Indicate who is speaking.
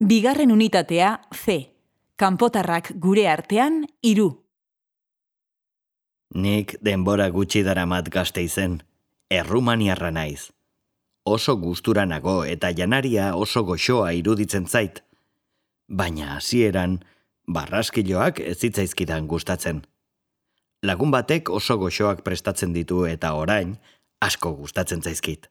Speaker 1: Bigarren unitatea C. Kanpotarrak gure artean iru.
Speaker 2: Nik denbora gutxi daramat gazte izen, errumaniarra naiz. Oso gustura nago eta janaria oso goxoa iruditzen zait. Baina hasieran barraskiloak ez hitzaizkidan gustatzen. Lagun batek oso goxoak prestatzen ditu eta orain asko gustatzen zaizkit.